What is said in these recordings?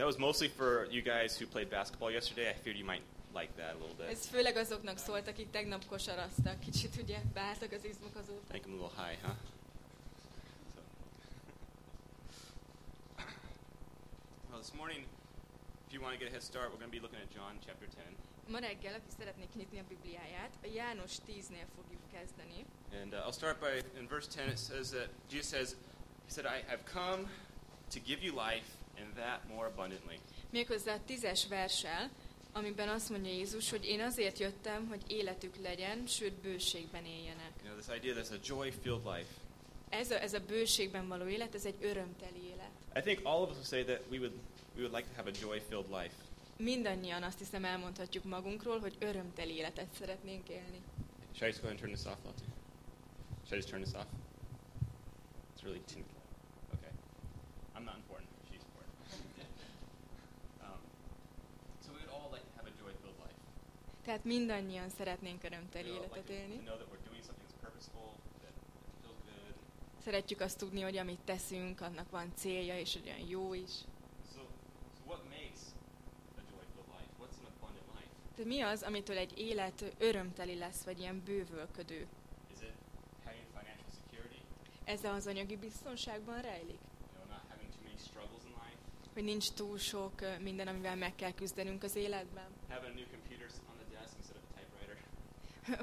That was mostly for you guys who played basketball yesterday. I figured you might like that a little bit. Ez főleg azoknak szólt, akik tegnap kosaraztak. Kicsit ugye beálltak az izmok azóta. Make them a little high, huh? So. Well, this morning, if you want to get a head start, we're going to be looking at John chapter 10. Ma reggel, aki szeretnék nyitni a Bibliáját, a János 10-nél fogjuk kezdeni. And uh, I'll start by, in verse 10, it says that Jesus says, He said, I have come to give you life and that more abundantly. Méghozzá a tízes versel, amiben azt mondja Jézus, hogy én azért jöttem, hogy életük legyen, sőt bőségben éljenek. You know, this idea that it's a joy-filled life. Ez a, ez a bőségben való élet, ez egy örömteli élet. I think all of us will say that we would, we would like to have a joy-filled life. Mindannyian azt hiszem elmondhatjuk magunkról, hogy örömteli életet szeretnénk élni. Should I just go ahead and turn this off, Lottie? Should I just turn this off? It's really tin. Okay. I'm not important. She's important. um, so we would all like to have a joy-filled life. Tehát mindannyian szeretnénk örömteli életet élni. Szeretjük azt tudni, hogy amit teszünk, annak van célja, és olyan jó is. Tehát mi az, amitől egy élet örömteli lesz, vagy ilyen bővölködő? Ez az anyagi biztonságban rejlik? Hogy nincs túl sok minden, amivel meg kell küzdenünk az életben? Having a new computer on the desk instead of a typewriter?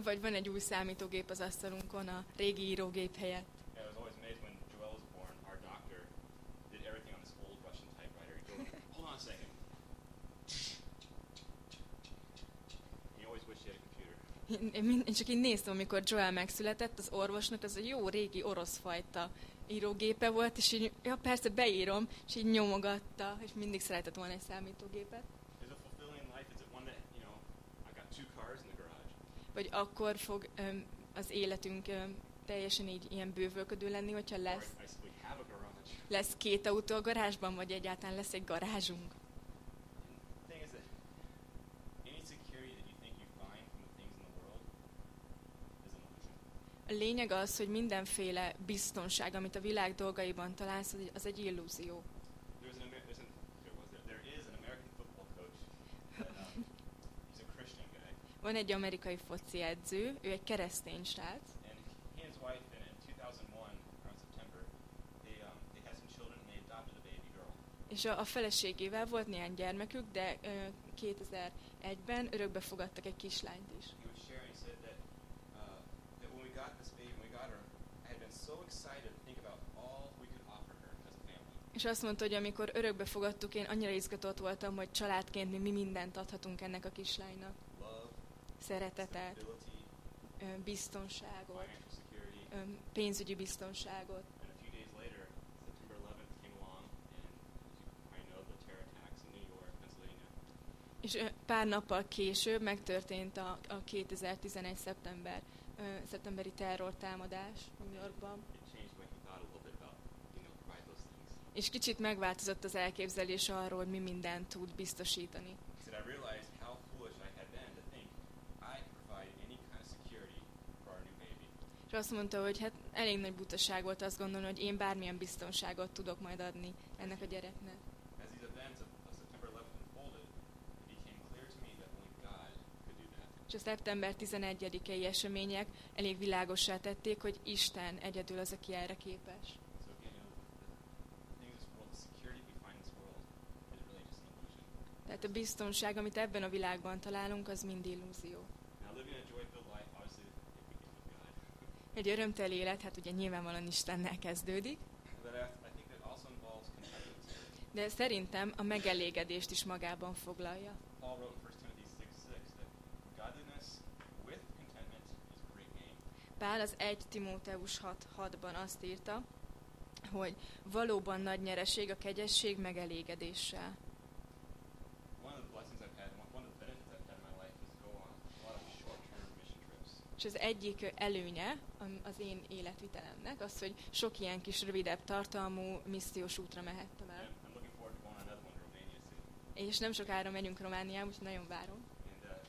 Vagy van egy új számítógép az asztalunkon a régi írógép helyett? Én, én csak így néztem, amikor Joel megszületett, az orvosnak az a jó régi orosz fajta írógépe volt, és így, ja persze beírom, és így nyomogatta, és mindig szeretett volna egy számítógépet. Is it a fulfilling life? Is it one that, you know, I got two cars in the garage? Vagy akkor fog öm, az életünk öm, teljesen így ilyen bővölködő lenni, hogyha lesz, lesz két autó a garázsban, vagy egyáltalán lesz egy garázsunk. A lényeg az, hogy mindenféle biztonság, amit a világ dolgaiban találsz, az egy illúzió. There's an, Amer- there's an there was there, there is an American football coach that um, he's a Christian guy, Van egy amerikai foci edző, ő egy keresztény srác, and he and his wife in, in 2001 around September they um, és a, a feleségével volt néhány gyermekük, de ö, 2001-ben örökbe fogadtak egy kislányt is. Uh. És azt mondta, hogy amikor örökbe fogadtuk, én annyira izgatott voltam, hogy családként mi, mi mindent adhatunk ennek a kislánynak. Szeretetet, biztonságot, pénzügyi biztonságot. And a few days later, September 11th came along, and as you might know, the terror attacks in New York, Pennsylvania. És pár nappal később megtörtént a, a 2011. szeptember, ö, szeptemberi terrortámadás New Yorkban. És kicsit megváltozott az elképzelés arról, hogy mi mindent tud biztosítani. He said, I realized how foolish I had been to think I could provide any kind of security for our new baby. És azt mondta, hogy hát elég nagy butaság volt azt gondolni, hogy én bármilyen biztonságot tudok majd adni ennek a gyereknek. As these events of, of September 11th unfolded, it became clear to me that only God could do that. És a szeptember 11-i események elég világossá tették, hogy Isten egyedül az, aki erre képes. Tehát a biztonság, amit ebben a világban találunk, az mind illúzió. Now, living a joy-filled life, obviously, it begins with God. Egy örömteli élet, hát ugye nyilvánvalóan Istennel kezdődik, de szerintem a megelégedést is magában foglalja. Paul wrote in 1 Timothy 6 6 that godliness with contentment is a great gain. Pál az 1 Timóteus 6.6-ban azt írta, hogy valóban nagy nyereség a kegyesség megelégedéssel. One of the blessings I've had, one of the benefits I've had in my life is to go on a lot of short-term mission trips. És az egyik előnye az én életvitelemnek az, hogy sok ilyen kis rövidebb tartalmú missziós útra mehettem el. És nem sokára megyünk Romániába, úgyhogy nagyon várom. Uh.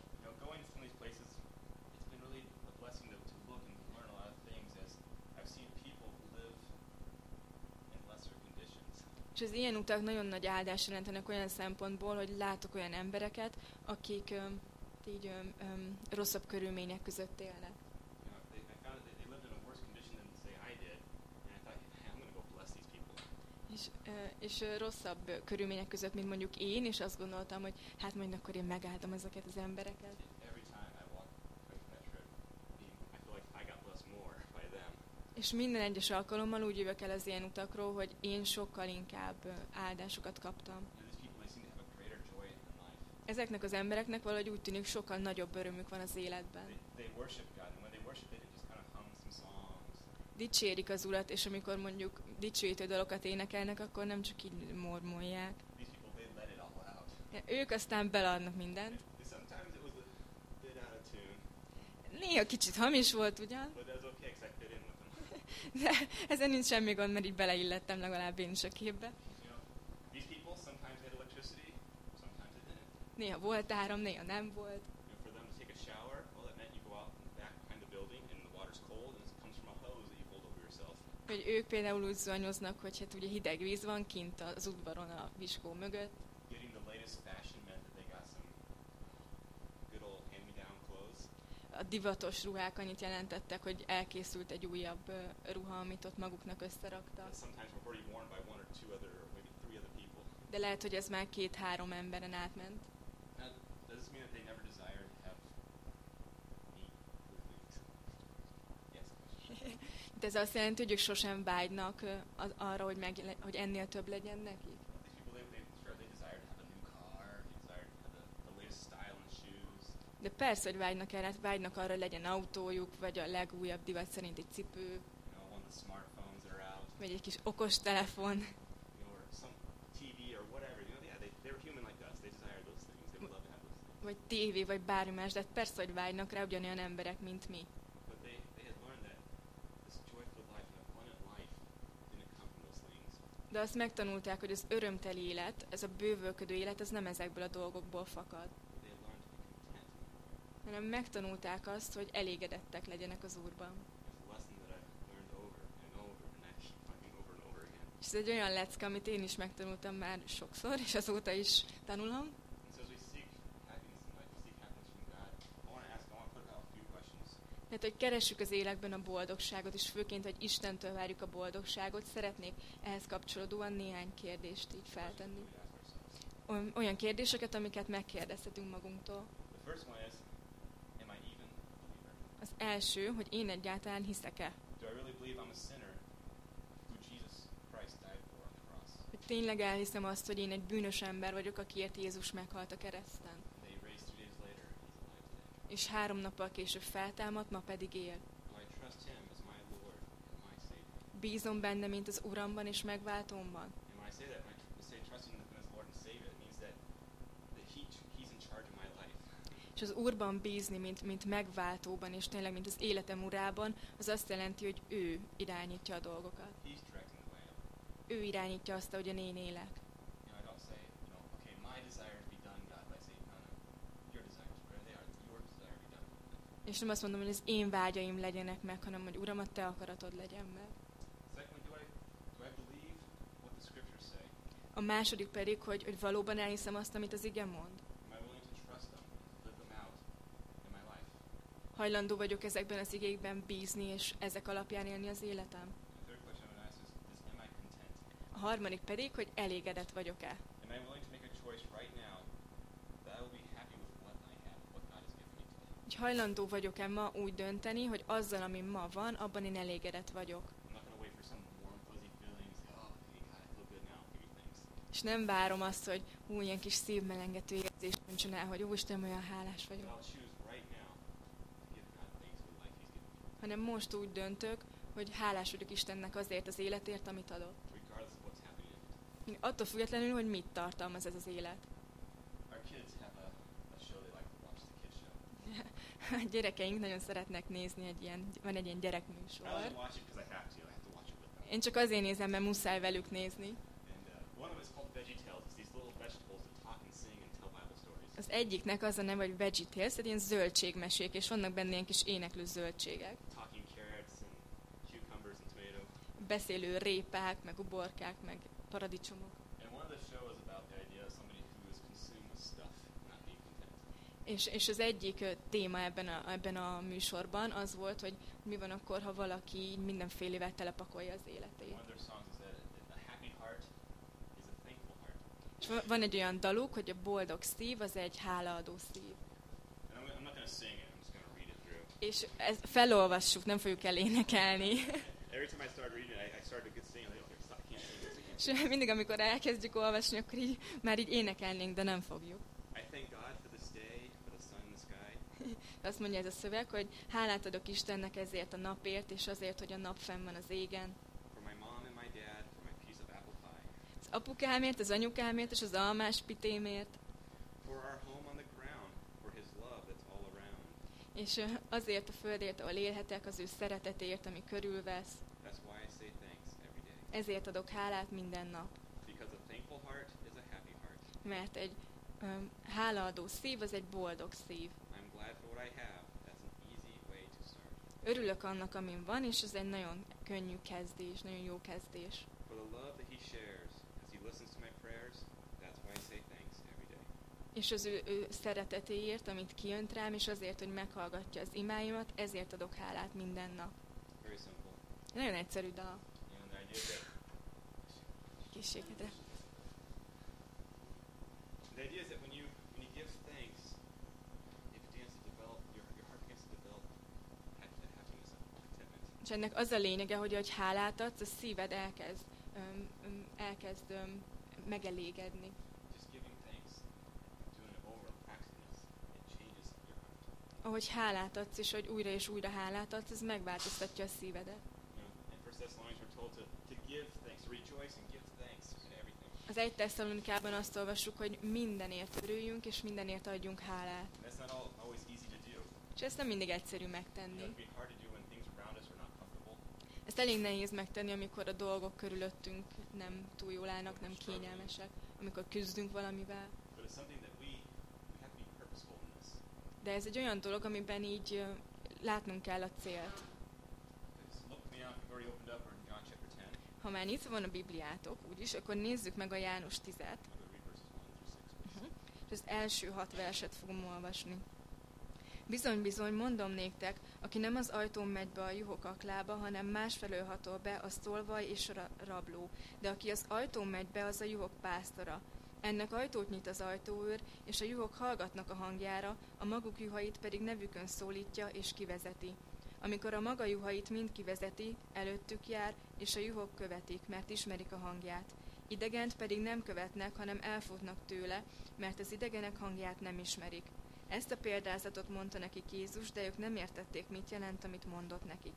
És az ilyen utak nagyon nagy áldás jelentenek olyan szempontból, hogy látok olyan embereket, akik öm, így öm, öm, rosszabb körülmények között élnek. És, és rosszabb körülmények között, mint mondjuk én, és azt gondoltam, hogy hát majd akkor én megáldom ezeket az embereket. És minden egyes alkalommal úgy jövök el az ilyen utakról, hogy én sokkal inkább áldásokat kaptam. You know, these people, they seem to have a greater joy in life. Ezeknek az embereknek valahogy úgy tűnik sokkal nagyobb örömük van az életben. Dicsérik az Urat, és amikor mondjuk dicsőítő dalokat énekelnek, akkor nem csak így mormolják. Out. Ők aztán beleadnak mindent. Néha kicsit hamis volt ugyan, de ezen nincs semmi gond, mert így beleillettem legalább én is a képbe. You know, these people sometimes they had electricity, sometimes they didn't. Néha volt áram, néha nem volt. Hogy ők például úgy zuhanyoznak, hogy hát ugye hideg víz van kint az udvaron a viskó mögött. A divatos ruhák annyit jelentettek, hogy elkészült egy újabb ruha, amit ott maguknak összeraktak. De lehet, hogy ez már két-három emberen átment. Now, does this mean that they never desired to have? Yes. De ez azt jelenti, hogy ők sosem vágynak az, arra, hogy, meg, hogy ennél több legyen nekik. De persze, hogy vágynak erre, hát vágynak arra, hogy legyen autójuk, vagy a legújabb divat szerint egy cipő, You know, vagy egy kis okos telefon, you know, or some TV or whatever. You know, yeah, they, they were human like us. They desired those things. They would love to have those things. Vagy tévé, vagy bármi más, de hát persze, hogy vágynak rá ugyanolyan emberek, mint mi. De azt megtanulták, hogy az örömteli élet, ez a bővölködő élet, ez nem ezekből a dolgokból fakad. Hanem megtanulták azt, hogy elégedettek legyenek az Úrban. És ez egy olyan lecke, amit én is megtanultam már sokszor, és azóta is tanulom. And so as we seek happiness in life, we seek happiness from God, I want to ask, I want to put out a few Tehát, hogy keressük az életben a boldogságot, és főként, hogy Istentől várjuk a boldogságot, szeretnék ehhez kapcsolódóan néhány kérdést így feltenni. Olyan- kérdéseket, amiket megkérdezhetünk magunktól. Az első, hogy én egyáltalán hiszek-e. Hogy tényleg elhiszem azt, hogy én egy bűnös ember vagyok, akiért Jézus meghalt a kereszten. És három nappal később feltámadt, ma pedig él. Bízom benne, mint az Uramban és megváltómban. És az Úrban bízni, mint, mint megváltóban, és tényleg, mint az életem urában, az azt jelenti, hogy ő irányítja a dolgokat. Ő irányítja azt, ahogyan én élek. You know, I don't say, you know, okay, my desire to be done, God, but I say, no, no, your desires, where they are, your desire to be done. És nem azt mondom, hogy az én vágyaim legyenek meg, hanem hogy Uram, a te akaratod legyen meg. A második pedig, hogy, hogy valóban elhiszem azt, amit az ige mond. Hajlandó vagyok ezekben az igékben bízni, és ezek alapján élni az életem. A harmadik pedig, hogy elégedett vagyok-e. Am I willing to make a choice right now that I will be happy with what I have, what God has given me today? Hogy hajlandó vagyok-e ma úgy dönteni, hogy azzal, ami ma van, abban én elégedett vagyok. Oh. És nem várom azt, hogy hú, ilyen kis szívmelengető érzés nincsen el, hogy ó, Isten, olyan hálás vagyok. Hanem most úgy döntök, hogy hálás vagyok Istennek azért az életért, amit adott. Attól függetlenül, hogy mit tartalmaz ez az élet. Our kids have a, a show they like to watch, the kids show. A gyerekeink nagyon szeretnek nézni egy ilyen, van egy ilyen gyerekműsor. them. Én csak azért nézem, mert muszáj velük nézni. Uh, Tales. Az egyiknek az a neve, hogy Veggie tehát ilyen zöldségmesék, és vannak benne ilyen kis éneklő zöldségek. Beszélő répák, meg uborkák, meg paradicsomok. And one of the show is about the idea of somebody who is consumed with stuff, not being content. És, és az egyik téma ebben a, ebben a műsorban az volt, hogy mi van akkor, ha valaki így mindenfélevel telepakolja az életét. És van- egy olyan daluk, hogy a boldog szív az egy hálaadó szív. És ezt felolvassuk, nem fogjuk elénekelni. És mindig, amikor elkezdjük olvasni, akkor így, már így énekelnénk, de nem fogjuk. I thank God for this day, for the sun in the sky, Azt mondja ez a szöveg, hogy hálát adok Istennek ezért a napért, és azért, hogy a nap fenn van az égen. dad, Az apukámért, az anyukámért, és az almás pitémért, és azért a földért, ahol élhetek, az ő szeretetért, ami körülvesz. Ezért adok hálát minden nap, mert egy öm, hálaadó szív az egy boldog szív. Örülök annak, amin van, és ez egy nagyon könnyű kezdés, nagyon jó kezdés. For the love that He shares as He listens to my prayers, that's why I say thanks every day. És az ő, ő szeretetéért, amit kijönt rám, és azért, hogy meghallgatja az imáimat, ezért adok hálát minden nap. Very simple. Nagyon egyszerű dal. Készségedre. the idea is that when you when you give thanks, it begins to develop your, your heart begins to develop hap- that happiness and contentment. És ennek az a lényege, hogy hogy hálát adsz, a szíved elkezd, öm, öm, elkezd öm, megelégedni. Ahogy hálát adsz, és hogy újra és újra hálát adsz, ez megváltoztatja a szívedet. Az egy Tesszalonikában azt olvassuk, hogy mindenért örüljünk, és mindenért adjunk hálát. És ezt nem mindig egyszerű megtenni. it can be hard to do when things around us are not comfortable. Ezt elég nehéz megtenni, amikor a dolgok körülöttünk nem túl jól állnak, nem kényelmesek, amikor küzdünk valamivel. De ez egy olyan dolog, amiben így látnunk kell a célt. Because look with me now, we've already opened up, we're in John chapter 10. Ha már nyitva van a Bibliátok, úgyis, akkor nézzük meg a János 10-et, I'm going to read verses 1 through 6. Mhm. és az első hat verset fogom olvasni. Bizony, bizony, mondom néktek, aki nem az ajtón megy be a juhok aklába, hanem másfelől hatol be, az tolvaj és ra- rabló. De aki az ajtón megy be, az a juhok pásztora. Ennek ajtót nyit az ajtóőr, és a juhok hallgatnak a hangjára, a maguk juhait pedig nevükön szólítja és kivezeti. Amikor a maga juhait mind kivezeti, előttük jár, és a juhok követik, mert ismerik a hangját. Idegent pedig nem követnek, hanem elfutnak tőle, mert az idegenek hangját nem ismerik. Ezt a példázatot mondta nekik Jézus, de ők nem értették, mit jelent, amit mondott nekik.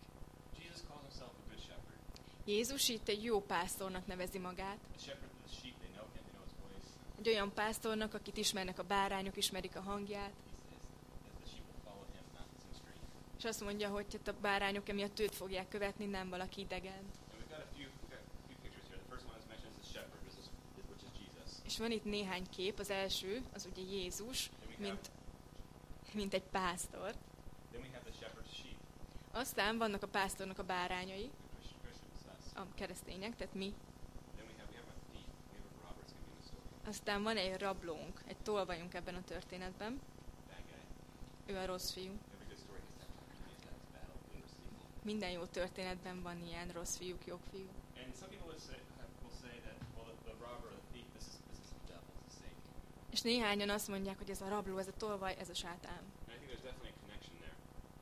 Jézus itt egy jó pásztornak nevezi magát, egy olyan pásztornak, akit ismernek a bárányok, ismerik a hangját, és azt mondja, hogy hát a bárányok emiatt őt fogják követni, nem valaki idegen. És van itt néhány kép, az első, az ugye Jézus, mint, mint egy pásztor. then we have the shepherd's sheep, Aztán vannak a pásztornak a bárányai, a keresztények, tehát mi. Aztán van egy rablónk, egy tolvajunk ebben a történetben. Ő a rossz fiú. Minden jó történetben van ilyen rossz fiúk, jó fiú. And some people would say, have, will say that, well, the, the robber or the thief, this is, this is the devil, it's the Satan. És néhányan azt mondják, hogy ez a rabló, ez a tolvaj, ez a sátán.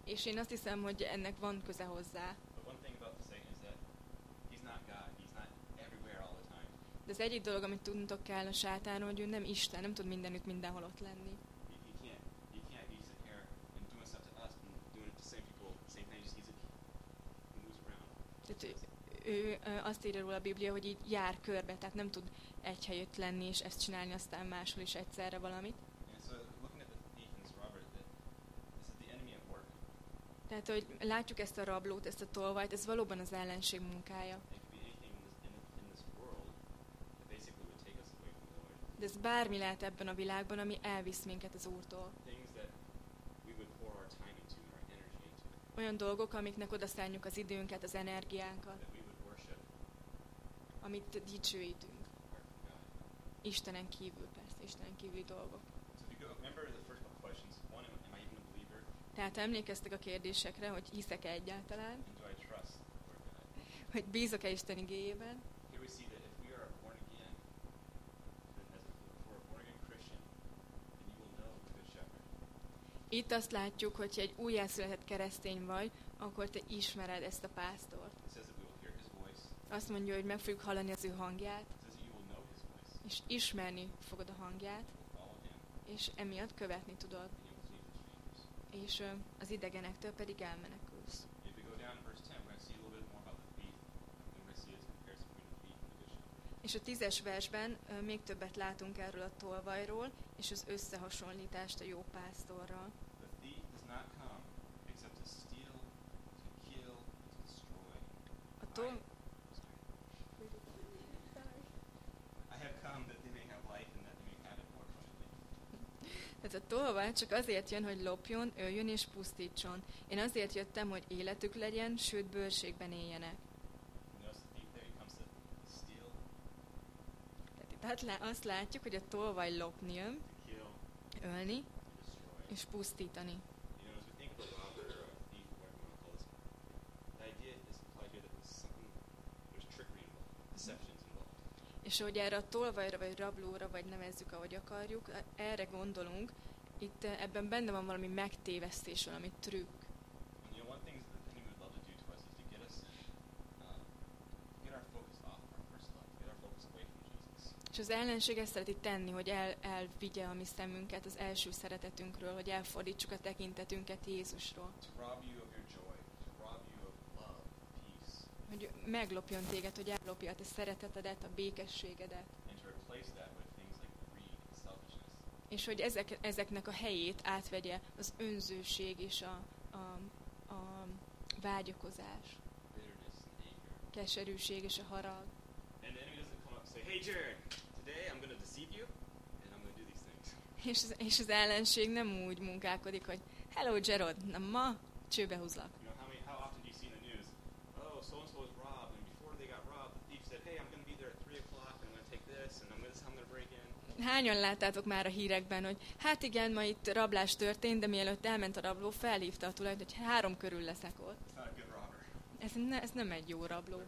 És én azt hiszem, hogy ennek van köze hozzá. De az egyik dolog, amit tudnotok kell a sátánról, hogy ő nem Isten, nem tud mindenütt mindenhol ott lenni. He, he can't. He can't be sitting here and doing stuff to us and doing it to same people. at the Same time, he just he's a, he moves around. Tehát ő, azt írja róla a Biblia, hogy így jár körbe, tehát nem tud egy helyütt lenni és ezt csinálni, aztán máshol is egyszerre valamit. Tehát, hogy látjuk ezt a rablót, ezt a tolvajt, ez valóban az ellenség munkája. De ez bármi lehet ebben a világban, ami elvisz minket az Úrtól. Olyan dolgok, amiknek odaszálljuk az időnket, az energiánkat, That we would worship. Amit dicsőítünk. Istenen kívül persze, Istenen kívüli dolgok. Tehát emlékeztek a kérdésekre, hogy hiszek-e egyáltalán, hogy bízok-e Isten igéjében. Itt azt látjuk, hogy egy újjászületett keresztény vagy, akkor te ismered ezt a pásztort. Azt mondja, hogy meg fogjuk hallani az ő hangját, és ismerni fogod a hangját, és emiatt követni tudod, és az idegenektől pedig elmenekülsz. If we go down to verse 10, we're going to see a little bit more about the thief. And we're going to see this comparison between the thief and the good shepherd. És a tízes versben még többet látunk erről a tolvajról, és az összehasonlítást a jó pásztorral. The thief does not come except to steal, to kill, and to destroy. A tol... I, I have come that they may have life and that they may have it more Tehát a tolvaj csak azért jön, hogy lopjon, öljön és pusztítson. Én azért jöttem, hogy életük legyen, sőt bőségben éljenek. Tehát hát azt látjuk, hogy a tolvaj lopni jön, ölni és pusztítani. You know, as we think of a robber or a thief, whatever you want to call this, the idea is implied here that there's something, there's trickery involved, deception's involved. És hogy erre a tolvajra, vagy rablóra, vagy nevezzük, ahogy akarjuk, erre gondolunk, itt eh, ebben benne van valami megtévesztés, valami trükk. Jesus. És az ellenség ezt szereti tenni, hogy el, elvigye a mi szemünket az első szeretetünkről, hogy elfordítsuk a tekintetünket Jézusról. To rob you of your joy, to rob you of love, peace, Hogy meglopjon téged, hogy ellopja a te szeretetedet, a békességedet. És hogy ezek, ezeknek a helyét átvegye az önzőség és a, a, a vágyakozás, keserűség és a harag. És és az ellenség nem úgy munkálkodik, hogy Hello Gerard, na ma csőbe húzlak. You know, how many, how often do you see in the news, oh, so-and-so was robbed, and before they got robbed, the thief said, hey, I'm going to be there at 3 o'clock, and I'm going to take this, and I'm going to, I'm going to break in. Hányan láttátok már a hírekben, hogy hát igen, ma itt rablás történt, de mielőtt elment a rabló, felhívta a tulajt, hogy három körül leszek ott. Ez, ne, ez nem egy jó rabló,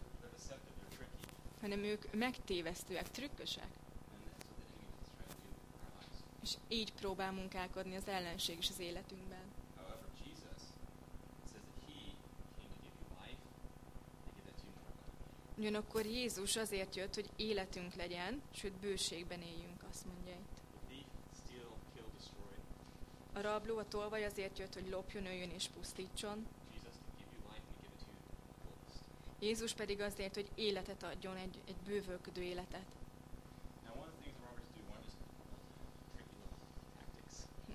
hanem ők megtévesztőek, trükkösek. És így próbál munkálkodni az ellenség is az életünkben. Ugyanakkor Jézus azért jött, hogy életünk legyen, sőt bőségben éljünk, azt mondja itt. A rabló, a tolvaj azért jött, hogy lopjon, öljön és pusztítson. Jézus pedig azért, hogy életet adjon, egy, egy bővölködő életet.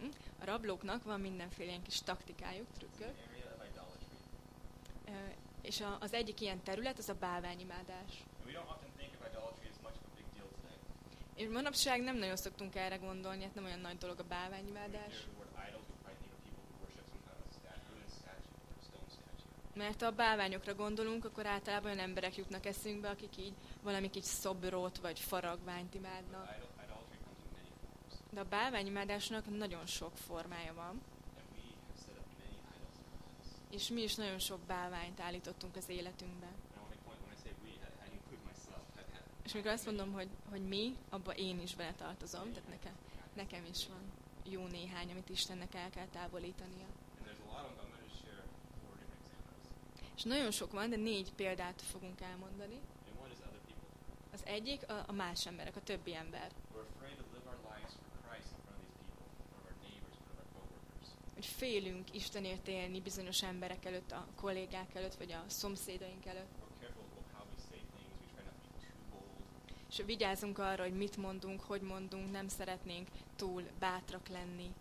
Hm? A rablóknak van mindenféle ilyen kis taktikájuk, trükkök. És a, az egyik ilyen terület az a bálványimádás. És manapság nem nagyon szoktunk erre gondolni, hát nem olyan nagy dolog a bálványimádás. Mert ha a bálványokra gondolunk, akkor általában olyan emberek jutnak eszünkbe, akik így valami kis szobrot vagy faragványt imádnak. De a bálványimádásnak nagyon sok formája van, és mi is nagyon sok bálványt állítottunk az életünkbe. And I want to make a point when I say we, I, I include myself. I've had És amikor azt mondom, hogy, hogy mi, abba én is bele tartozom, tehát nekem, nekem is van jó néhány, amit Istennek el kell távolítania. És nagyon sok van, de négy példát fogunk elmondani. Az egyik a, a más emberek, a többi ember. Hogy félünk Istenért élni bizonyos emberek előtt, a kollégák előtt, vagy a szomszédaink előtt. We're careful about how we say things. We try not to be too bold. És vigyázunk arra, hogy mit mondunk, hogy mondunk, nem szeretnénk túl bátrak lenni.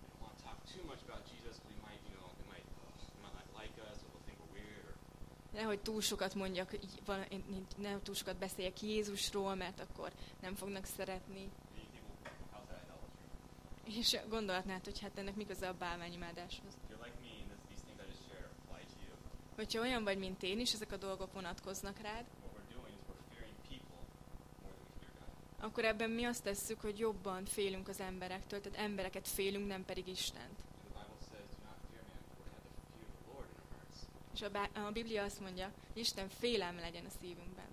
Nehogy túl sokat mondjak, nem túl sokat beszéljek Jézusról, mert akkor nem fognak szeretni. És gondolhatnád, hogy hát ennek mi köze a bálványimádáshoz. Hogyha olyan vagy, mint én is, ezek a dolgok vonatkoznak rád, what we're doing is we're fearing people more than we fear God. Akkor ebben mi azt tesszük, hogy jobban félünk az emberektől, tehát embereket félünk, nem pedig Istent. És a, Bá- a Biblia azt mondja, Isten félelme legyen a szívünkben.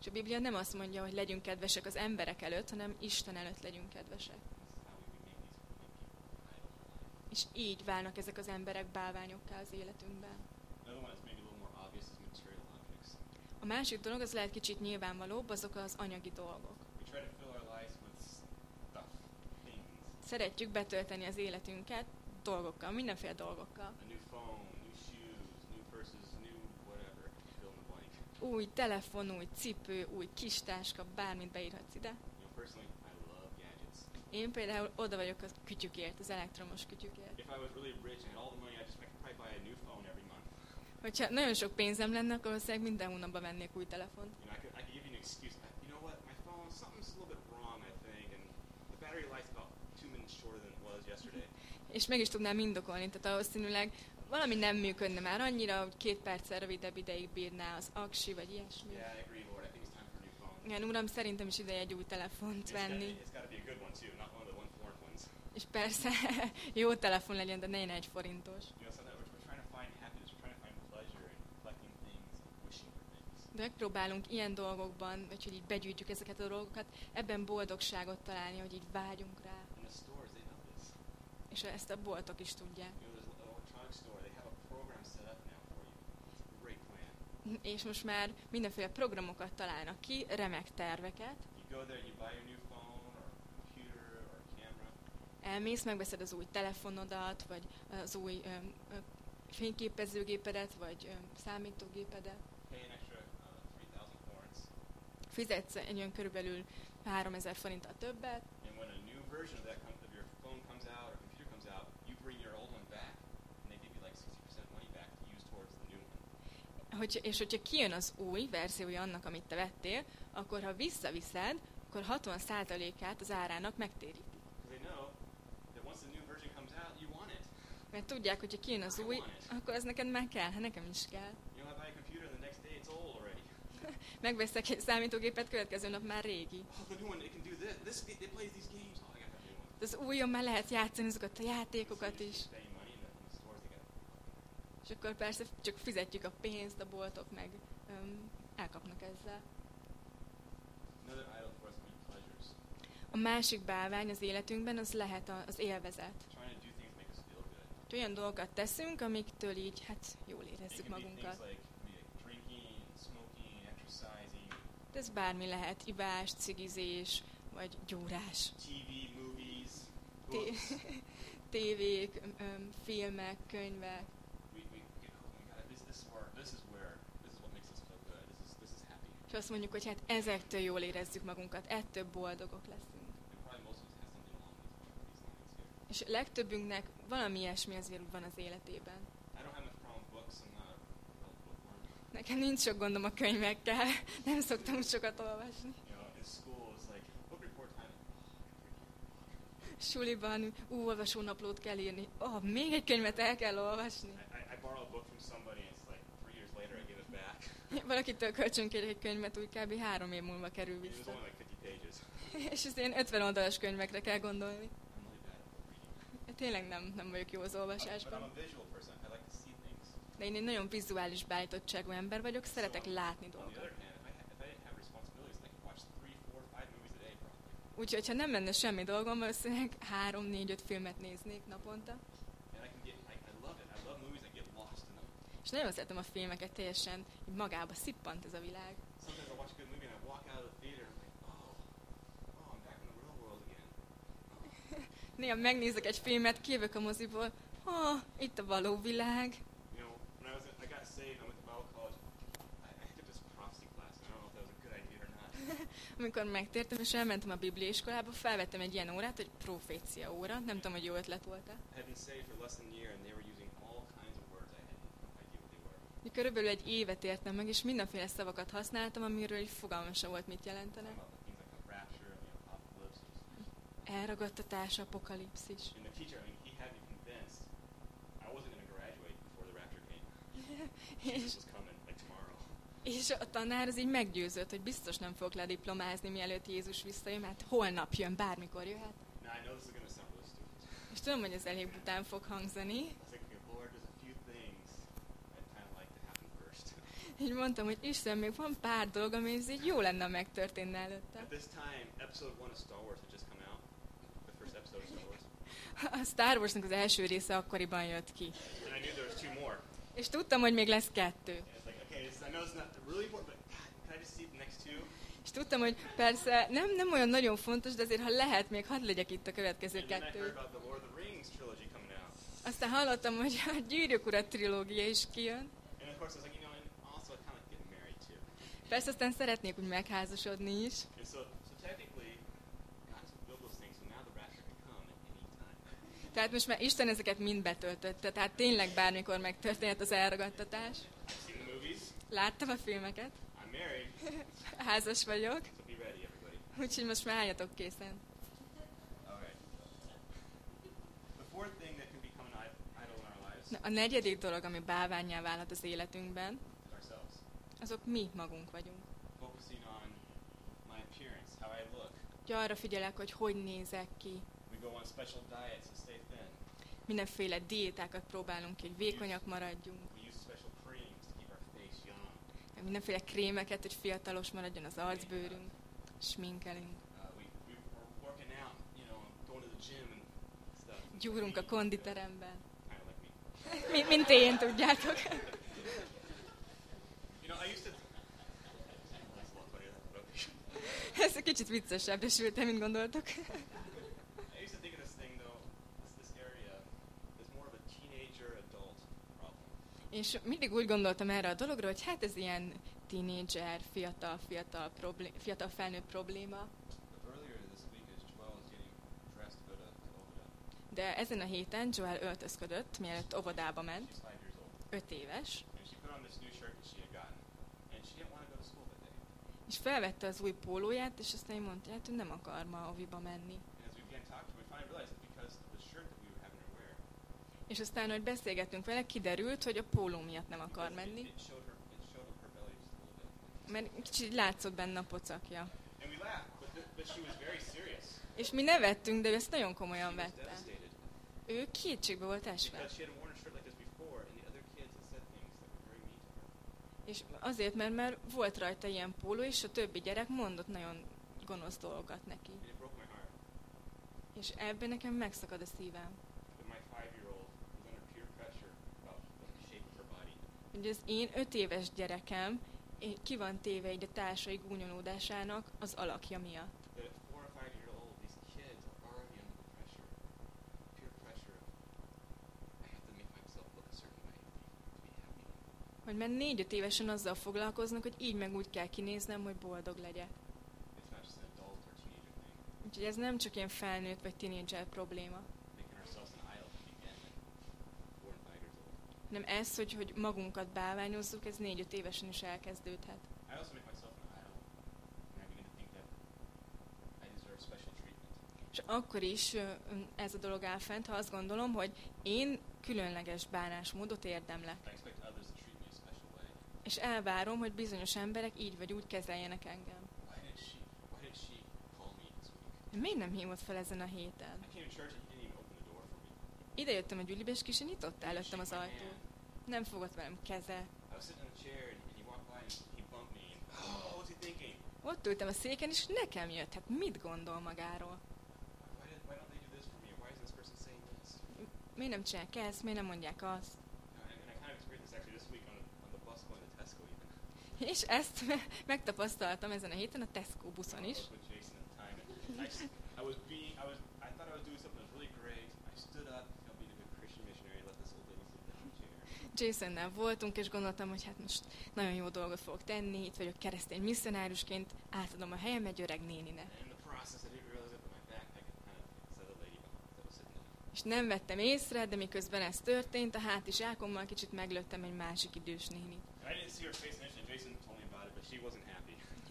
És a Biblia nem azt mondja, hogy legyünk kedvesek az emberek előtt, hanem Isten előtt legyünk kedvesek. És így válnak ezek az emberek bálványokká az életünkben. Another one that's maybe a little more obvious is material objects. A másik dolog, az lehet kicsit nyilvánvalóbb, azok az anyagi dolgok. Szeretjük betölteni az életünket dolgokkal, mindenféle dolgokkal. A new phone, new shoes, new purses, new whatever. Fill in the blank. Új telefon, új cipő, új kis táska, bármit beírhatsz ide. You know. Én például oda vagyok a kütyükért, az elektromos kütyükért. If I was really rich and had all the money, I just I could probably buy a new phone. Hogyha nagyon sok pénzem lenne, akkor valószínűleg minden hónapban vennék új telefont. You know, I could, I could give you an excuse. I- You know what? My phone, something's a little bit wrong, I think, and the battery life's about two minutes shorter than it was yesterday. És meg is tudnám indokolni, tehát valószínűleg valami nem működne már annyira, hogy két perccel rövidebb ideig bírná az aksi, vagy ilyesmi. Yeah, I agree, Lord. I think it's time for a new phone. Igen, uram, szerintem is ideje egy új telefont venni. it's got to be a good one too, not one of the one foreign ones. És persze, jó telefon legyen, de ne egy forintos. You know, megpróbálunk ilyen dolgokban, vagy hogy így begyűjtjük ezeket a dolgokat, ebben boldogságot találni, hogy így vágyunk rá. És ezt a boltok is tudják. És most már mindenféle programokat találnak ki, remek terveket. Elmész, megveszed az új telefonodat, vagy az új ö, fényképezőgépedet, vagy öm, számítógépedet. Pay an extra uh, 3,000 forints. Fizetsz egy olyan körülbelül 3000 forinttal többet, And when a new version of that com- of your phone comes out or computer comes out, you bring your old one back, and they give you like 60% money back to use towards the new one. hogy, és hogyha kijön az új verziója annak, amit te vettél, akkor ha visszaviszed, akkor 60%-át az árának megtérítik. Mert tudják, hogy ha kijön az új, akkor az neked már kell, hát nekem is kell. You know, I buy a computer, the next day it's old already. Megveszek egy számítógépet, következő nap már régi. Oh. Az újon már lehet játszani azokat a játékokat is. És akkor persze csak fizetjük a pénzt, a boltok meg öm, elkapnak ezzel. A másik bálvány az életünkben az lehet az élvezet. Hogy olyan dolgokat teszünk, amiktől így hát jól érezzük magunkat. things like, be like drinking, smoking, exercising, De ez bármi lehet, ivás, cigizés, vagy gyúrás. TV, movies, books. tévék, öm, filmek, könyvek. És azt mondjuk, hogy hát ezektől jól érezzük magunkat, ettől boldogok leszünk. És legtöbbünknek valami ilyesmi azért van az életében. I don't have much problem with books. I'm not a real bookworm. Nekem nincs sok gondom a könyvekkel, nem szoktam sokat olvasni. Suliban, ú, olvasónaplót kell írni. Oh, még egy könyvet el kell olvasni. Valakitől kölcsönkérek egy könyvet, úgy kb. három év múlva kerül vissza. only like 50 pages. És ez ilyen 50 oldalas könyvekre kell gondolni. Tényleg nem, nem vagyok jó az olvasásban. a visual person. I like to see things. De én egy nagyon vizuális beállítottságú ember vagyok, szeretek látni dolgokat. Úgyhogy, ha nem lenne semmi dolgom, valószínűleg három, négy, öt filmet néznék naponta. És nagyon szeretem a filmeket, teljesen magába szippant ez a világ. Oh, oh. Néha megnézek egy filmet, kijövök a moziból, ha, itt a való világ. You know, when I was, in, I got saved. I went to Bible college. I, I took this prophecy class. and I don't know if that was a good idea or not. Amikor megtértem és elmentem a bibliaiskolába, felvettem egy ilyen órát, hogy profécia óra. Nem tudom, hogy jó ötlet volt-e. Körülbelül egy évet értem meg, és mindenféle szavakat használtam, amiről így fogalmam sem volt, mit jelentenek. Elragadtatás, apokalipszis. És, Jesus was coming, like tomorrow. És a tanár az így meggyőzött, hogy biztos nem fog lediplomázni, mielőtt Jézus visszajön, mert holnap jön, bármikor jöhet. És tudom, hogy ez elég bután fog hangzani. Így mondtam, hogy Isten, még van pár dolog, ami ez így jó lenne, megtörténne előtte. A Star Warsnak az első része akkoriban jött ki. És tudtam, hogy még lesz kettő. És tudtam, hogy persze nem, nem olyan nagyon fontos, de azért ha lehet, még hadd legyek itt a következő kettő. Aztán hallottam, hogy a Gyűrűk Ura trilógia is kijön. Persze aztán szeretnék úgy megházasodni is. Tehát most már Isten ezeket mind betöltötte, tehát tényleg bármikor megtörténhet az elragadtatás. I've seen the movies. Láttam a filmeket, I'm married, házas vagyok, so be ready, everybody. úgyhogy most már álljatok készen. Na, a negyedik dolog, ami bálványá válhat az életünkben, azok mi magunk vagyunk. Hogy arra figyelek, hogy hogy nézek ki. Mindenféle diétákat próbálunk hogy vékonyak maradjunk. We use special creams to keep our face young. Meg mindenféle krémeket, hogy fiatalos maradjon az arcbőrünk. Sminkelünk. Gyúrunk a konditeremben. Kind of like me. Mi, mint én, tudjátok. Ez egy kicsit viccesebb, és mint gondoltok. I used to think of this thing though, this, this area, as more of a teenager adult problem. És mindig úgy gondoltam erre a dologra, hogy hát ez ilyen tínédzser, fiatal, fiatal, problé- fiatal felnőtt probléma. De ezen a héten Joel öltözködött, mielőtt óvodába ment, 5 éves, és felvette az új pólóját, és aztán mondta, hát ő nem akar ma oviba menni. And as we began talking, we finally realized it's because of the shirt that we were having her wear. És aztán, hogy beszélgettünk vele, kiderült, hogy a póló miatt nem akar menni, mert kicsit látszott benne a pocakja. És mi nevettünk, de ő ezt nagyon komolyan vette. Ő kétségbe volt esve. És azért, mert már volt rajta ilyen póló, és a többi gyerek mondott nagyon gonosz dolgokat neki. És ebben nekem megszakad a szívem. That my five-year-old was under peer pressure about the shape of her body. Hogy az én öt éves gyerekem eh, ki van téve így a társai gúnyolódásának az alakja miatt. Hogy már négy-öt évesen azzal foglalkoznak, hogy így meg úgy kell kinéznem, hogy boldog legyek. Úgyhogy ez nem csak ilyen felnőtt vagy tinédzser probléma, hanem ez, hogy, hogy magunkat bálványozzuk, ez négy-öt évesen is elkezdődhet. És akkor is ez a dolog áll fent, ha azt gondolom, hogy én különleges bánásmódot érdemlek. És elvárom, hogy bizonyos emberek így vagy úgy kezeljenek engem. Miért nem hívott fel ezen a héten? Ide jöttem a gyülibe, és kicsi nyitott He előttem az hand. Nem fogott velem keze. Ott ültem a széken, és nekem jött. Hát mit gondol magáról? Miért nem csinálják ezt? Miért nem mondják azt? És ezt me- megtapasztaltam ezen a héten a Tesco buszon is. I was I being, I was, I thought I was doing something that was really great. I stood up, you know, being a good Christian missionary, let this old lady sit down in a chair. Jasonnel voltunk, és gondoltam, hogy hát most nagyon jó dolgot fogok tenni, itt vagyok keresztény misszionárusként, átadom a helyem egy öreg néninek. És nem vettem észre, de miközben ez történt, a hátizsákommal kicsit meglőttem egy másik idős nénit.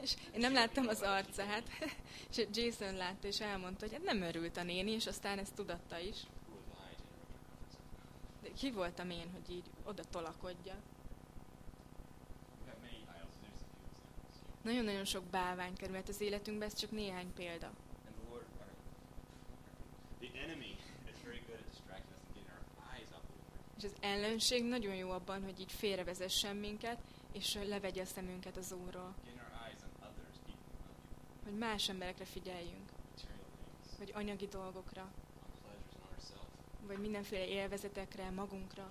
És én nem láttam az arcát, és Jason látta, és elmondta, hogy hát nem örült a néni, és aztán ezt tudatta is. Who was I to interrupt her conference? De ki voltam én, hogy így oda tolakodja? We have many idols. Does Nagyon-nagyon sok bálvány kerülhet az életünkbe, ez csak néhány példa. És az ellenség nagyon jó abban, hogy így félrevezessen minket, és levegye a szemünket az Úrról. Hogy más emberekre figyeljünk, vagy anyagi dolgokra, vagy mindenféle élvezetekre, magunkra.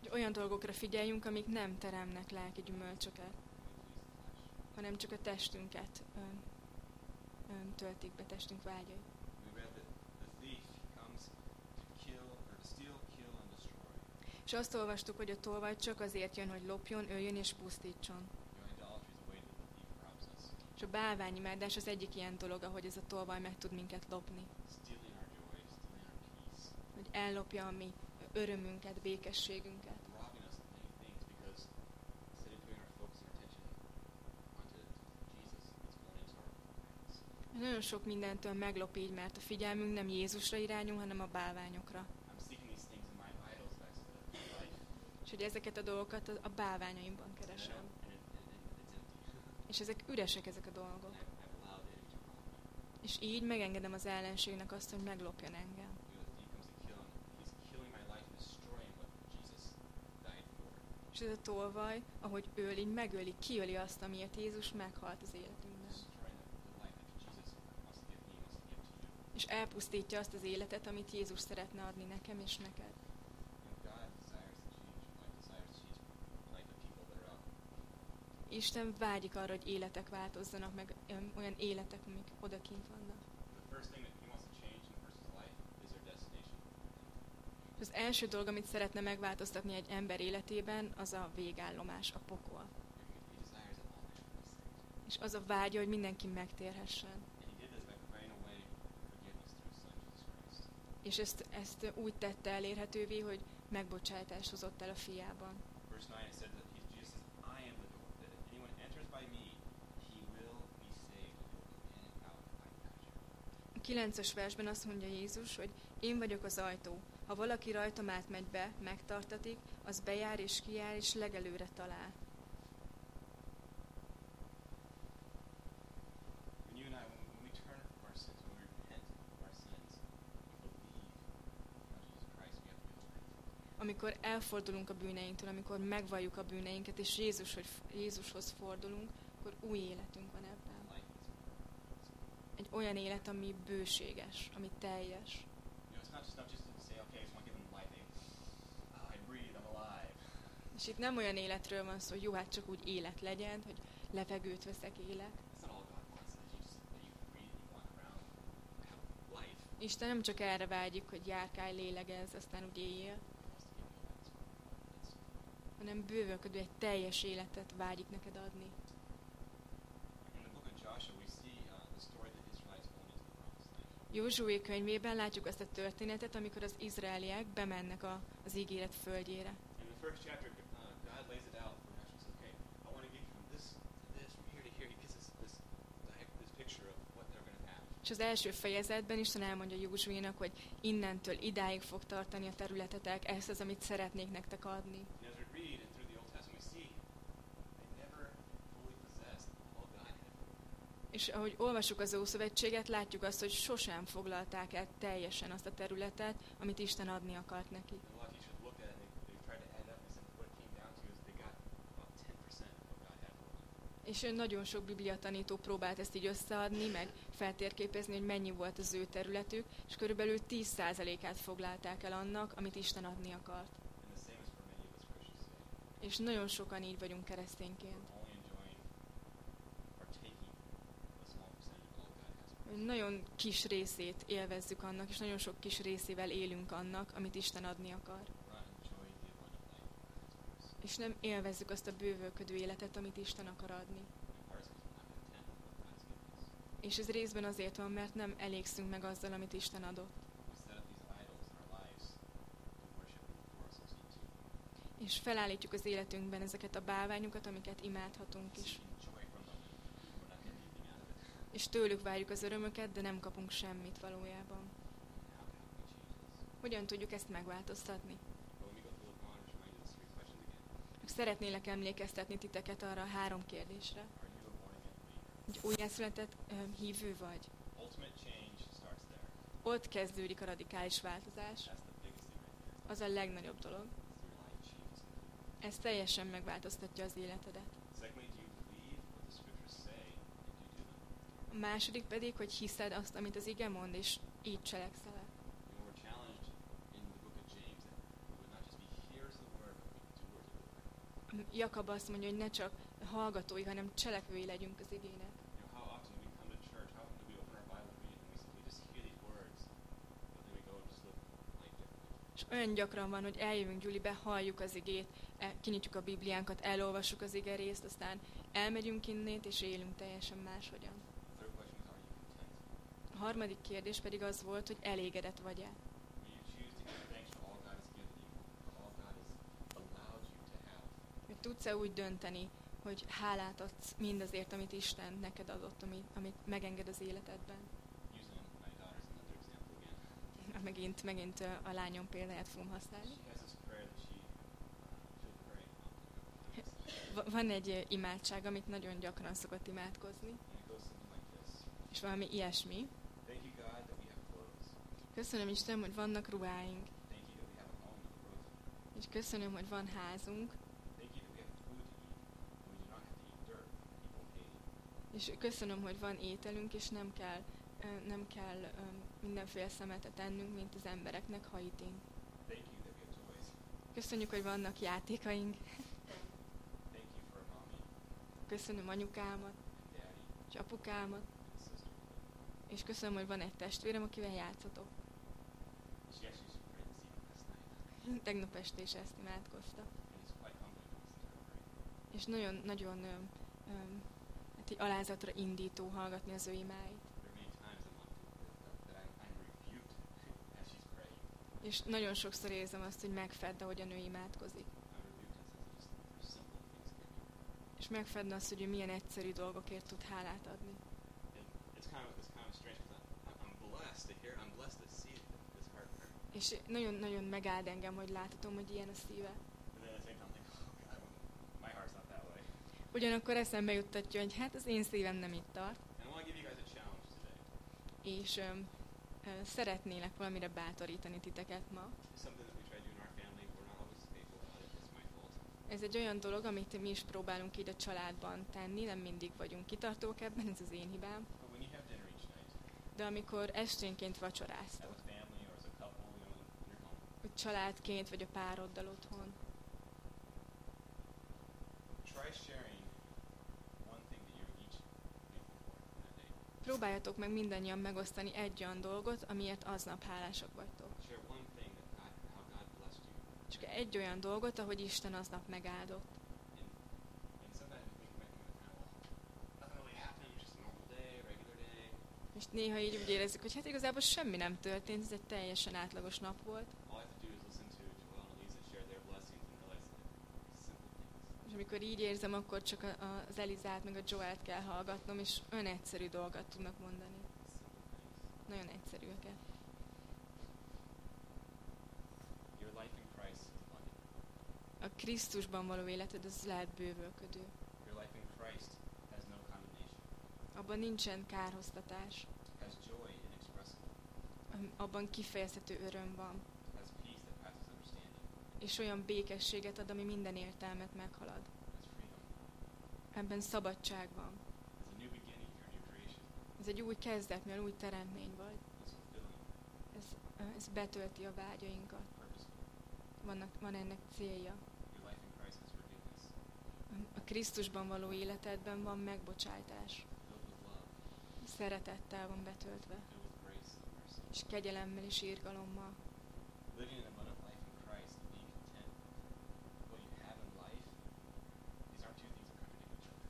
Hogy olyan dolgokra figyeljünk, amik nem teremnek lelki gyümölcsöket, hanem csak a testünket ön, ön töltik be, testünk vágyai. És azt olvastuk, hogy a tolvaj csak azért jön, hogy lopjon, öljön és pusztítson. You know, idolatry is a way that the thief robs us, És a bálványimádás az egyik ilyen dolog, ahogy ez a tolvaj meg tud minket lopni. Hogy ellopja a mi örömünket, békességünket. Nagyon sok mindentől meglop így, mert a figyelmünk nem Jézusra irányul, hanem a bálványokra. És hogy ezeket a dolgokat a- bálványaimban keresem. and, it, and, and it's empty. És ezek üresek ezek a dolgok. És így megengedem az ellenségnek azt, hogy meglopjon engem. És ez a tolvaj, ahogy öl, így megöli, kiöli azt, amiért Jézus meghalt az életünkben. És elpusztítja azt az életet, amit Jézus szeretne adni nekem és neked. You know, God desires to change your life, desires to change the life of people that are out. Isten vágyik arra, hogy életek változzanak, meg olyan életek, amik odakint vannak. És az első dolog, amit szeretne megváltoztatni egy ember életében, az a végállomás, a pokol. És az a vágya, hogy mindenki megtérhessen. És ezt, ezt úgy tette elérhetővé, hogy megbocsátást hozott el a fiában. Verse 9 it said that 9-ös versben azt mondja Jézus, hogy én vagyok az ajtó. Ha valaki rajtam átmegy be, megtartatik, az bejár és kijár, és legelőre talál. amikor elfordulunk a bűneinktől, amikor megvalljuk a bűneinket, és Jézus, hogy Jézushoz fordulunk, akkor új életünk van ebben. Egy olyan élet, ami bőséges, ami teljes. Alive. És itt nem olyan életről van szó, hogy jó, hát csak úgy élet legyen, hogy levegőt veszek, life. Isten nem csak erre vágyik, hogy járkálj, lélegezz, aztán úgy éljél, hanem bővölködő egy teljes életet vágyik neked adni. in the book of Joshua, we see uh, the story that the Israelites going into the promised land. Józsué könyvében látjuk azt a történetet, amikor az izraeliek bemennek a, az ígéret földjére. És az első fejezetben Isten elmondja Józsuénak, hogy innentől idáig fog tartani a területetek, ez az, amit szeretnék nektek adni. And through the Old Testament, we see they never fully possessed all God had for them. És ahogy olvasjuk az Ószövetséget, látjuk azt, hogy sosem foglalták el teljesen azt a területet, amit Isten adni akart nekik. And a lot of teachers looked at it and they, they tried to add up and said what it came down to is they got about 10% of what God had for them. És nagyon sok bibliatanító próbált ezt így összeadni, meg feltérképezni, hogy mennyi volt az ő területük, és körülbelül 10%-át foglalták el annak, amit Isten adni akart. És nagyon sokan így vagyunk keresztényként. We're only enjoying or taking a small percentage of all God has for us. Hogy Nagyon kis részét élvezzük annak, és nagyon sok kis részével élünk annak, amit Isten adni akar. És nem élvezzük azt a bővölködő életet, amit Isten akar adni. És ez részben azért van, mert nem elégszünk meg azzal, amit Isten adott. És felállítjuk az életünkben ezeket a bálványokat, amiket imádhatunk is. Seeking joy from them, and we're not getting anything out of it. És tőlük várjuk az örömöket, de nem kapunk semmit valójában. Hogyan tudjuk ezt megváltoztatni? Szeretnélek emlékeztetni titeket arra a három kérdésre. Hogy újjászületett hívő vagy? Ott kezdődik a radikális változás. Az a legnagyobb dolog. Ez teljesen megváltoztatja az életedet. Secondly, do you believe what the scriptures say and do you do them? A második pedig, hogy hiszed azt, amit az ige mond, és így cselekszel. Jakab azt mondja, hogy ne csak hallgatói, hanem cselekvői legyünk az igének. És olyan gyakran van, hogy eljövünk gyülibe, halljuk az igét, e- kinyitjuk a Bibliánkat, elolvassuk az ige részt, aztán elmegyünk innét, és élünk teljesen máshogyan. The third question is, are you content? A harmadik kérdés pedig az volt, hogy elégedett vagy-e. Tudsz-e úgy dönteni, hogy hálát adsz mindazért, amit Isten neked adott, amit, amit megenged az életedben. Megint, megint ö, a lányom példáját fogom használni. Uh, Van egy ö, imádság, amit nagyon gyakran szokott imádkozni, és valami ilyesmi. Thank you, God, that we have clothes. Köszönöm Isten, hogy vannak ruháink, és köszönöm, hogy van házunk, és köszönöm, hogy van ételünk, és nem kell, nem kell mindenféle szemetet ennünk, mint az embereknek Haitin. Köszönjük, hogy vannak játékaink, köszönöm anyukámat, és apukámat, és köszönöm, hogy van egy testvérem, akivel játszatok. Tegnap este is ezt imádkozta. És nagyon, nagyon ö, ö, hát alázatra indító hallgatni az ő imáit. És nagyon sokszor érzem azt, hogy megfedd, ahogyan ő imádkozik. És megfedne azt, hogy ő milyen egyszerű dolgokért tud hálát adni. And it's kind of it's kind of strange because I'm, I'm blessed to hear. I'm blessed to see this heart prayer. És nagyon-nagyon megáld engem, hogy láthatom, hogy ilyen a szíve. Ugyanakkor eszembe juttatja, hogy hát az én szívem nem itt tart, és ö, szeretnélek valamire bátorítani titeket ma. Ez egy olyan dolog, amit mi is próbálunk így a családban tenni, nem mindig vagyunk kitartók ebben, ez az én hibám. De amikor esténként vacsoráztok, a family or as a couple, you know, in your home, hogy családként vagy a pároddal otthon, próbáljatok meg mindannyian megosztani egy olyan dolgot, amiért aznap hálásak vagytok. Csak egy olyan dolgot, ahogy Isten aznap megáldott. És néha így úgy érezzük, hogy hát igazából semmi nem történt, ez egy teljesen átlagos nap volt. All I have to do is listen to Joel and Elisa share their blessings and realize that simple things. És amikor így érzem, akkor csak a- a- az Elizát meg a Joelt kell hallgatnom, és olyan egyszerű dolgokat tudnak mondani. Nagyon egyszerűeket. Your life in Christ is. A Krisztusban való életed, az lehet bővölködő. Your life in Christ has no condemnation. Abban nincsen kárhoztatás. Has joy. Am- Abban kifejezhető öröm van. Has peace that passes understanding. És olyan békességet ad, ami minden értelmet meghalad. Ebben szabadság van. Ez egy új kezdet, mivel új teremtmény vagy. Ez, ez betölti a vágyainkat. Vannak, van ennek célja. A Krisztusban való életedben van megbocsájtás. Love. Szeretettel van betöltve. És kegyelemmel és irgalommal. Living an abundant life in Christ and being content with what you have in life, these aren't two things that contradict each other.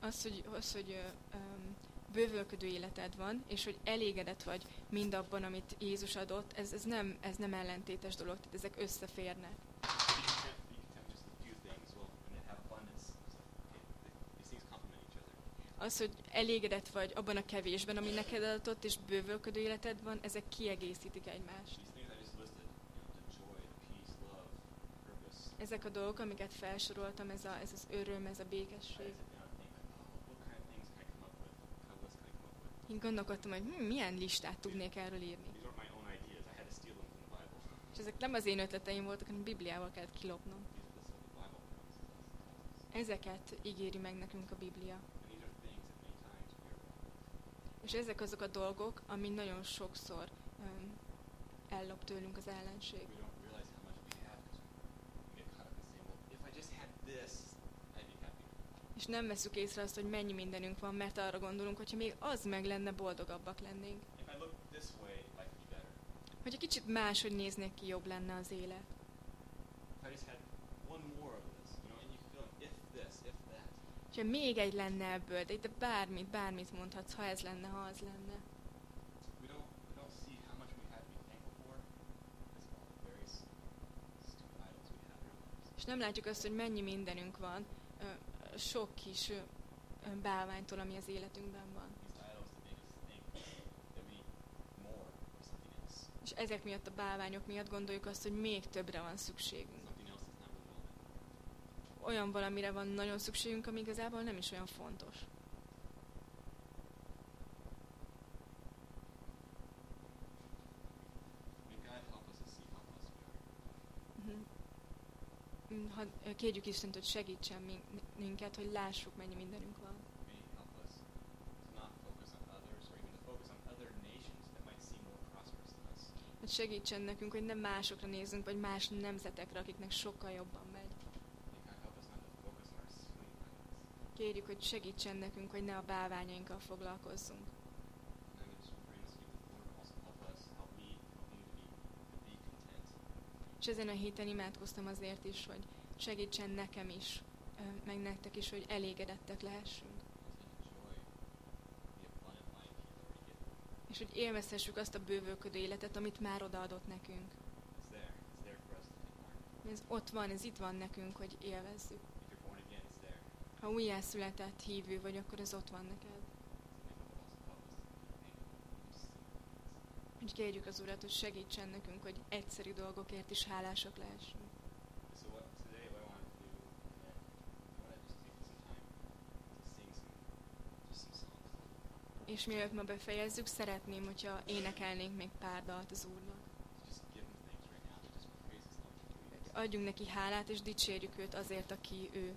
Az, hogy, az, hogy öm, bővölködő életed van, és hogy elégedett vagy mindabban, amit Jézus adott, ez, ez, nem, ez nem ellentétes dolog, tehát ezek összeférnek. Az, hogy elégedett vagy abban a kevésben, ami neked adott, és bővölködő életed van, ezek kiegészítik egymást. Ezek a dolgok, amiket felsoroltam, ez, a, ez az öröm, ez a békesség. sit down and think, like, oh, what kind of things can I come up with? What kind of list Én gondolkodtam, hogy hm, milyen listát tudnék erről írni. És ezek nem az én ötleteim voltak, hanem Bibliával kellett kilopnom. Ezeket ígéri meg nekünk a Biblia. És ezek azok a dolgok, ami nagyon sokszor um, ellop tőlünk az ellenség. We don't realize how much we have because we get caught up in saying, well, if I just had this, I'd be happy. És nem veszük észre azt, hogy mennyi mindenünk van, mert arra gondolunk, hogyha még az meg lenne, boldogabbak lennénk. Hogyha kicsit máshogy néznék ki, jobb lenne az élet. If I just had one more of this, you know, and you feel if this, if that. Ha még egy lenne ebből, de, de bármit, bármit mondhatsz, ha ez lenne, ha az lenne. És nem látjuk azt, hogy mennyi mindenünk van, sok kis bálványtól, ami az életünkben van. És ezek miatt a bálványok miatt gondoljuk azt, hogy még többre van szükségünk. Olyan valamire van nagyon szükségünk, ami igazából nem is olyan fontos. Ha kérjük Istent, hogy segítsen min- minket, hogy lássuk, mennyi mindenünk van. Hogy segítsen nekünk, hogy nem másokra nézzünk, vagy más nemzetekre, akiknek sokkal jobban megy. Kérjük, hogy segítsen nekünk, hogy ne a bálványainkkal foglalkozzunk. And then just praying this week that the Lord also help us, help me, help you to be, to be content. És ezen a héten imádkoztam azért is, hogy segítsen nekem is, meg nektek is, hogy elégedettek lehessünk. És hogy élvezhessük azt a bővölködő életet, amit már odaadott nekünk. Ez ott van, ez itt van nekünk, hogy élvezzük. Ha újjászületett hívő vagy, akkor ez ott van neked. So may the Lord also help us to be thankful. Hogy kérjük az Urat, hogy segítsen nekünk, hogy egyszerű dolgokért is hálásak lehessünk. Some songs. És mielőtt ma befejezzük, szeretném, hogyha énekelnénk még pár dalt az Úrnak. Adjunk neki hálát, és dicsérjük őt azért, aki ő.